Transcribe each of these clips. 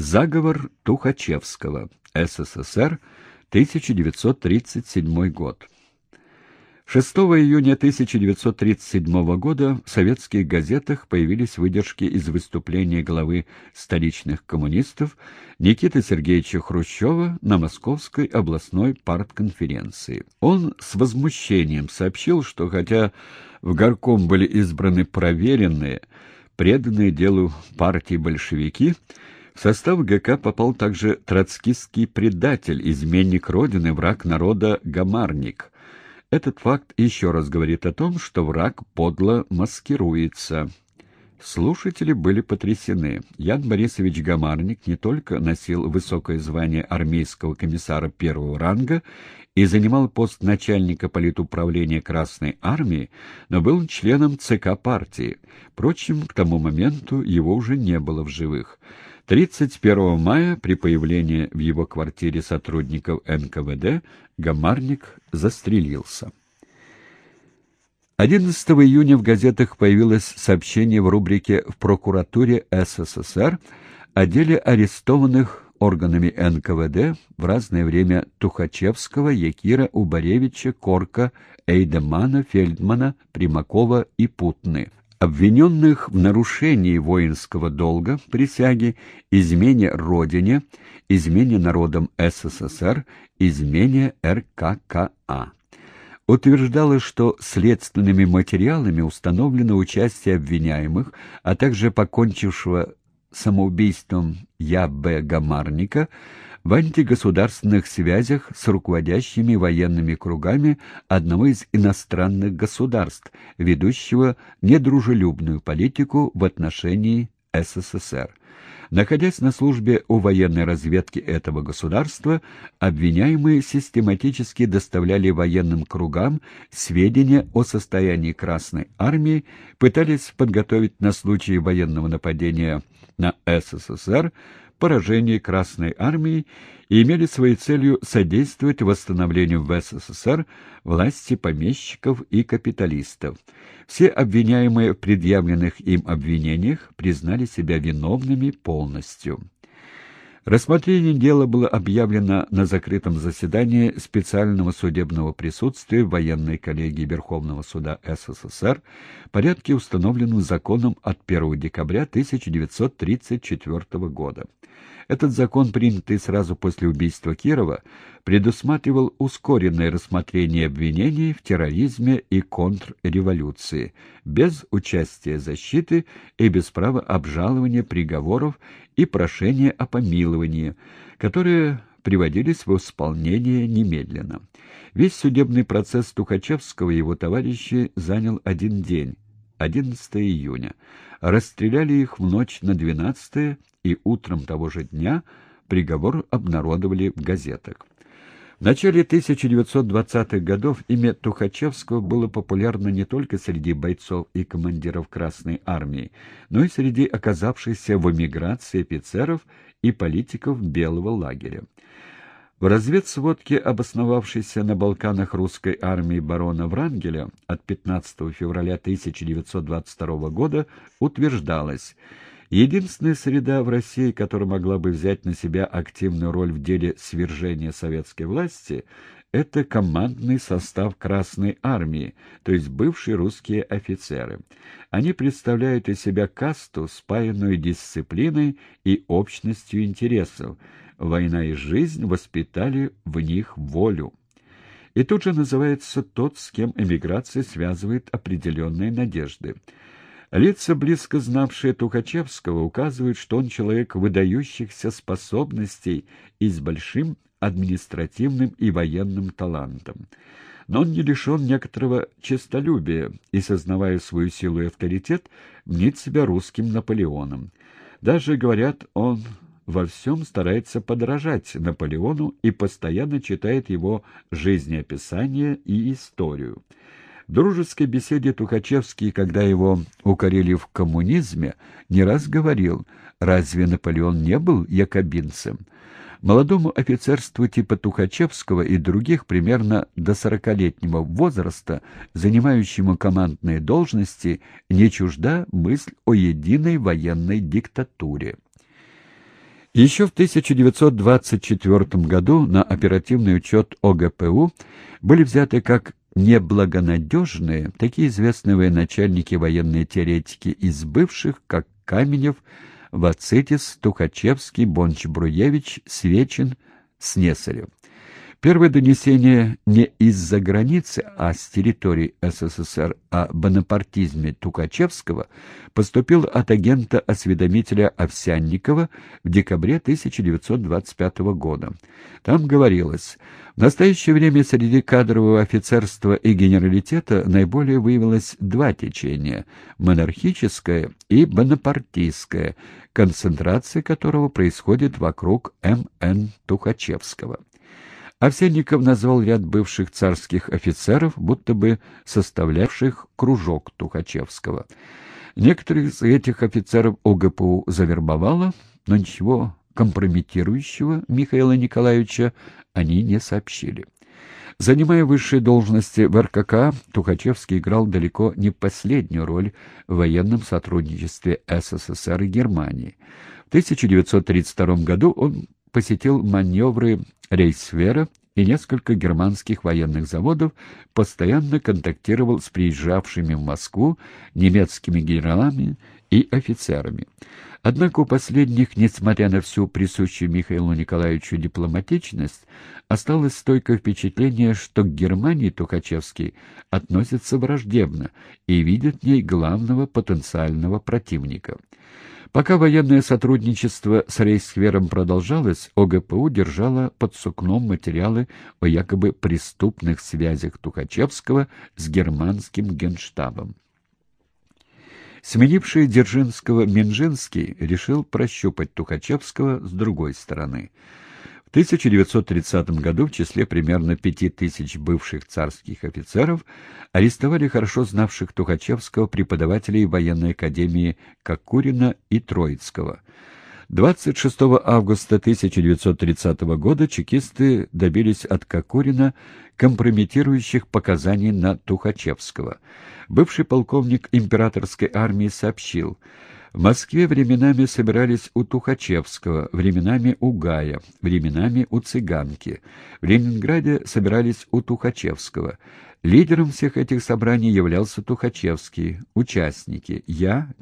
Заговор Тухачевского. СССР. 1937 год. 6 июня 1937 года в советских газетах появились выдержки из выступления главы столичных коммунистов Никиты Сергеевича Хрущева на Московской областной партконференции. Он с возмущением сообщил, что хотя в горком были избраны проверенные, преданные делу партии большевики, в состав ГК попал также троцкистский предатель, изменник Родины, враг народа Гамарник. Этот факт еще раз говорит о том, что враг подло маскируется. Слушатели были потрясены. Ян Борисович Гамарник не только носил высокое звание армейского комиссара первого ранга и занимал пост начальника политуправления Красной Армии, но был членом ЦК партии. Впрочем, к тому моменту его уже не было в живых. 31 мая при появлении в его квартире сотрудников НКВД Гамарник застрелился. 11 июня в газетах появилось сообщение в рубрике «В прокуратуре СССР» о деле арестованных органами НКВД в разное время Тухачевского, Якира, Убаревича, Корка, Эйдемана, Фельдмана, Примакова и Путны обвиненных в нарушении воинского долга, присяги, измене Родине, измене народам СССР, измене РККА. Утверждалось, что следственными материалами установлено участие обвиняемых, а также покончившего самоубийством Я.Б. Гамарника в антигосударственных связях с руководящими военными кругами одного из иностранных государств, ведущего недружелюбную политику в отношении СССР. Находясь на службе у военной разведки этого государства, обвиняемые систематически доставляли военным кругам сведения о состоянии Красной Армии, пытались подготовить на случай военного нападения на СССР поражение Красной Армии и имели своей целью содействовать восстановлению в СССР власти помещиков и капиталистов. Все обвиняемые в предъявленных им обвинениях признали себя виновными полностью. Рассмотрение дела было объявлено на закрытом заседании специального судебного присутствия военной коллегии Верховного суда СССР в порядке, установленном законом от 1 декабря 1934 года. Этот закон, принятый сразу после убийства Кирова, предусматривал ускоренное рассмотрение обвинений в терроризме и контрреволюции, без участия защиты и без права обжалования приговоров и прошения о помиловании, которые приводились в исполнение немедленно. Весь судебный процесс Тухачевского и его товарищей занял один день, 11 июня. Расстреляли их в ночь на 12 и утром того же дня приговор обнародовали в газетах. В начале 1920-х годов имя Тухачевского было популярно не только среди бойцов и командиров Красной Армии, но и среди оказавшихся в эмиграции офицеров и политиков Белого лагеря. В разведсводке обосновавшейся на Балканах русской армии барона Врангеля от 15 февраля 1922 года утверждалось, единственная среда в России, которая могла бы взять на себя активную роль в деле свержения советской власти, это командный состав Красной Армии, то есть бывшие русские офицеры. Они представляют из себя касту, спаянную дисциплиной и общностью интересов, война и жизнь воспитали в них волю. И тут же называется тот, с кем эмиграция связывает определенные надежды. Лица, близко знавшие Тухачевского, указывают, что он человек выдающихся способностей и с большим административным и военным талантом. Но он не лишен некоторого честолюбия и, сознавая свою силу и авторитет, мнит себя русским Наполеоном. Даже, говорят, он во всем старается подражать Наполеону и постоянно читает его жизнеописание и историю. В дружеской беседе Тухачевский, когда его укорили в коммунизме, не раз говорил, разве Наполеон не был якобинцем? Молодому офицерству типа Тухачевского и других примерно до сорокалетнего возраста, занимающему командные должности, не чужда мысль о единой военной диктатуре. Еще в 1924 году на оперативный учет ОГПУ были взяты как неблагонадежные такие известные военачальники военные теоретики из бывших, как Каменев, Вацитис, Тухачевский, Бонч-Бруевич, Свечин, Снесарев. Первое донесение не из-за границы, а с территории СССР о бонапартизме Тухачевского поступил от агента-осведомителя Овсянникова в декабре 1925 года. Там говорилось, в настоящее время среди кадрового офицерства и генералитета наиболее выявилось два течения – монархическое и бонапартийское, концентрация которого происходит вокруг М.Н. Тухачевского. Овсянников назвал ряд бывших царских офицеров, будто бы составлявших кружок Тухачевского. Некоторых из этих офицеров ОГПУ завербовало, но ничего компрометирующего Михаила Николаевича они не сообщили. Занимая высшие должности в РКК, Тухачевский играл далеко не последнюю роль в военном сотрудничестве СССР и Германии. В 1932 году он посетил маневры Рейсвера и несколько германских военных заводов, постоянно контактировал с приезжавшими в Москву немецкими генералами и офицерами. Однако у последних, несмотря на всю присущую Михаилу Николаевичу дипломатичность, осталось стойкое впечатление, что к Германии Тухачевский относится враждебно и видит в ней главного потенциального противника. Пока военное сотрудничество с Рейхсвером продолжалось, ОГПУ держала под сукном материалы о якобы преступных связях Тухачевского с германским генштабом. Сменивший Дзержинского Минжинский решил прощупать Тухачевского с другой стороны – в 1930 году в числе примерно пяти тысяч бывших царских офицеров арестовали хорошо знавших Тухачевского преподавателей военной академии Кокурина и Троицкого. 26 августа 1930 года чекисты добились от Кокурина компрометирующих показаний на Тухачевского. Бывший полковник императорской армии сообщил – в Москве временами собирались у Тухачевского, временами у Гая, временами у Цыганки. В Ленинграде собирались у Тухачевского. Лидером всех этих собраний являлся Тухачевский. Участники – я,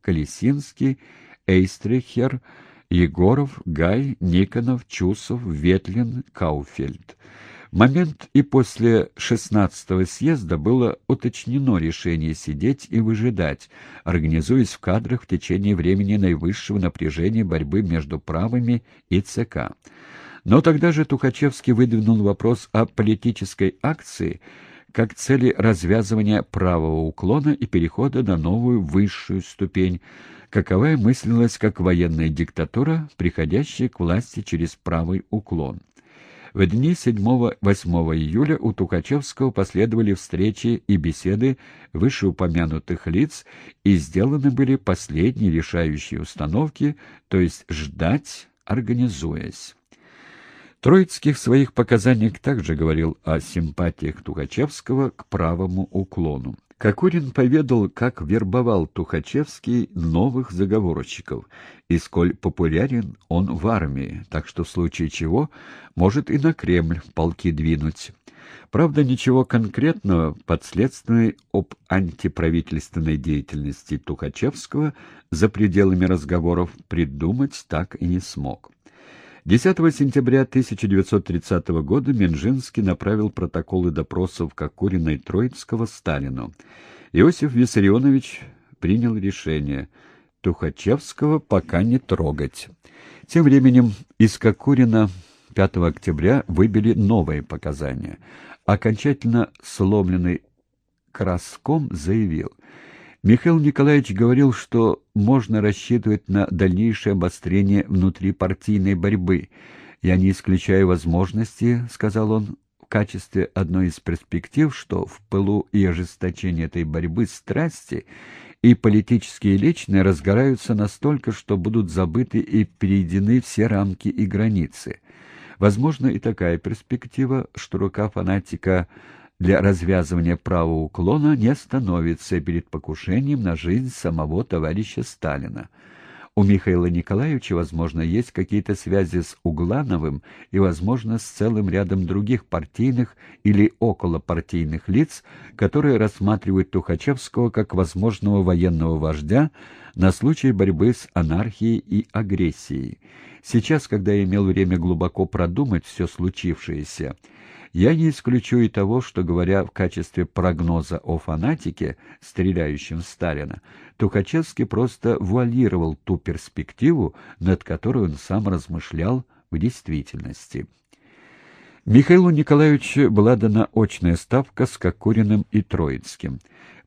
Колесинский, Эйстрихер, Егоров, Гай, Никонов, Чусов, Ветлин, Кауфельд момент и после 16-го съезда было уточнено решение сидеть и выжидать, организуясь в кадрах в течение времени наивысшего напряжения борьбы между правыми и ЦК. Но тогда же Тухачевский выдвинул вопрос о политической акции как цели развязывания правого уклона и перехода на новую высшую ступень, каковая мыслилась как военная диктатура, приходящая к власти через правый уклон. В дни 7-8 июля у Тухачевского последовали встречи и беседы вышеупомянутых лиц, и сделаны были последние решающие установки, то есть ждать, организуясь. Троицкий в своих показаниях также говорил о симпатиях Тухачевского к правому уклону. Кокорин поведал, как вербовал Тухачевский новых заговорщиков, и сколь популярен он в армии, так что в случае чего может и на Кремль полки двинуть. Правда, ничего конкретного подследственной об антиправительственной деятельности Тухачевского за пределами разговоров придумать так и не смог. 10 сентября 1930 года Минжинский направил протоколы допросов Кокурина и Троицкого Сталину. Иосиф Виссарионович принял решение Тухачевского пока не трогать. Тем временем из Кокурина 5 октября выбили новые показания. Окончательно сломленный Краском заявил – Михаил Николаевич говорил, что можно рассчитывать на дальнейшее обострение внутрипартийной борьбы. «Я не исключаю возможности», — сказал он, в качестве одной из перспектив, что в пылу и ожесточении этой борьбы страсти и политические и личные разгораются настолько, что будут забыты и перейдены все рамки и границы. Возможно и такая перспектива, что рука фанатика для развязывания правого уклона не становится перед покушением на жизнь самого товарища Сталина. У Михаила Николаевича, возможно, есть какие-то связи с Углановым и, возможно, с целым рядом других партийных или околопартийных лиц, которые рассматривают Тухачевского как возможного военного вождя на случай борьбы с анархией и агрессией. Сейчас, когда я имел время глубоко продумать все случившееся, я не исключу и того, что, говоря в качестве прогноза о фанатике, стреляющем в Сталина, Тухачевский просто вуалировал ту перспективу, над которой он сам размышлял в действительности. Михаилу Николаевичу была дана очная ставка с Кокориным и Троицким.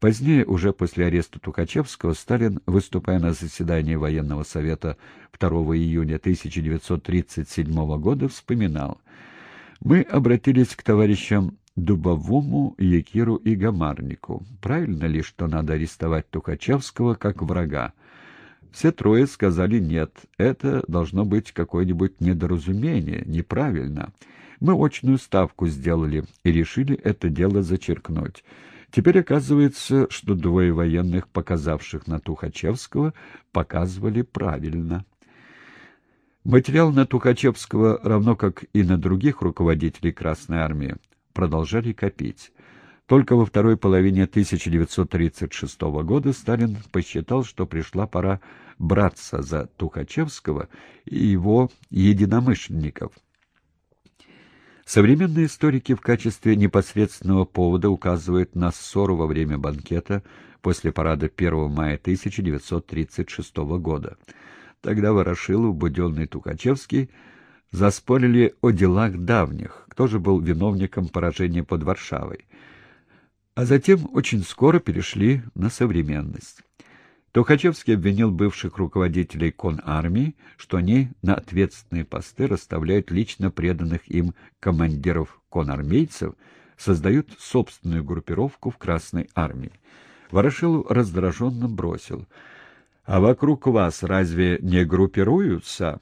Позднее, уже после ареста Тухачевского, Сталин, выступая на заседании военного совета 2 июня 1937 года, вспоминал мы обратились к товарищам Дубовому, Якиру и Гамарнику. Правильно ли, что надо арестовать Тухачевского как врага? Все трое сказали «нет». Это должно быть какое-нибудь недоразумение, неправильно. Мы очную ставку сделали и решили это дело зачеркнуть. Теперь оказывается, что двое военных, показавших на Тухачевского, показывали правильно. Материал на Тухачевского, равно как и на других руководителей Красной Армии, продолжали копить. Только во второй половине 1936 года Сталин посчитал, что пришла пора браться за Тухачевского и его единомышленников. Современные историки в качестве непосредственного повода указывают на ссору во время банкета после парада 1 мая 1936 года. Тогда Ворошилов, Буденный Тухачевский заспорили о делах давних, кто же был виновником поражения под Варшавой. А затем очень скоро перешли на современность. Тухачевский обвинил бывших руководителей конармии, что они на ответственные посты расставляют лично преданных им командиров конармейцев, создают собственную группировку в Красной армии. Ворошилов раздраженно бросил — а вокруг вас разве не группируются?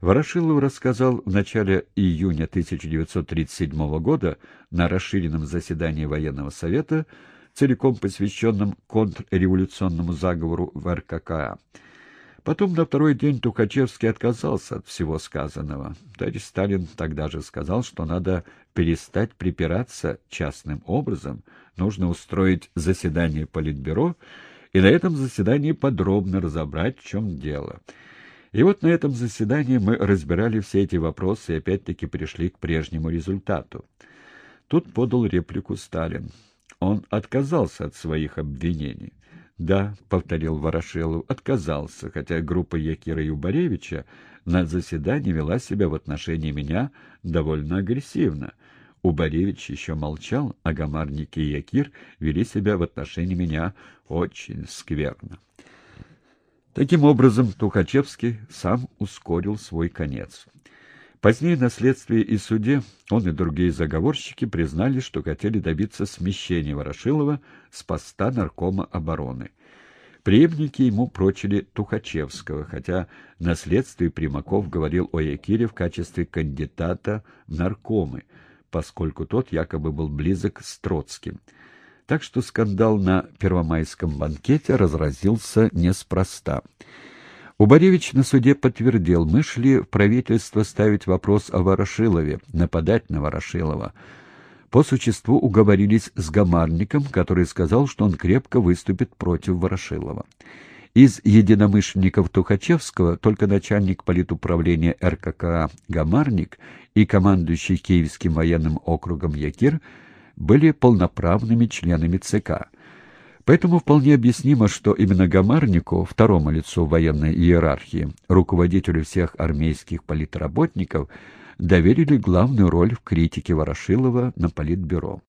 Ворошилов рассказал в начале июня 1937 года на расширенном заседании военного совета, целиком посвященном контрреволюционному заговору в РККА. Потом на второй день Тухачевский отказался от всего сказанного. Товарищ Сталин тогда же сказал, что надо перестать припираться частным образом, нужно устроить заседание Политбюро и на этом заседании подробно разобрать, в чем дело. И вот на этом заседании мы разбирали все эти вопросы и опять-таки пришли к прежнему результату. Тут подал реплику Сталин. Он отказался от своих обвинений. «Да», — повторил Ворошилов, — «отказался, хотя группа Якира Юбаревича на заседании вела себя в отношении меня довольно агрессивно. Убаревич еще молчал, а Гамарник и Якир вели себя в отношении меня очень скверно. Таким образом, Тухачевский сам ускорил свой конец. Позднее на следствии и суде он и другие заговорщики признали, что хотели добиться смещения Ворошилова с поста наркома обороны. Преемники ему прочили Тухачевского, хотя на следствии Примаков говорил о Якире в качестве кандидата в наркомы – поскольку тот якобы был близок с Троцким. Так что скандал на Первомайском банкете разразился неспроста. Убаревич на суде подтвердил, мы шли в правительство ставить вопрос о Ворошилове, нападать на Ворошилова. По существу уговорились с Гамарником, который сказал, что он крепко выступит против Ворошилова. Из единомышленников Тухачевского только начальник политуправления РККА Гамарник и командующий Киевским военным округом Якир были полноправными членами ЦК. Поэтому вполне объяснимо, что именно Гамарнику, второму лицу военной иерархии, руководителю всех армейских политработников, доверили главную роль в критике Ворошилова на Политбюро.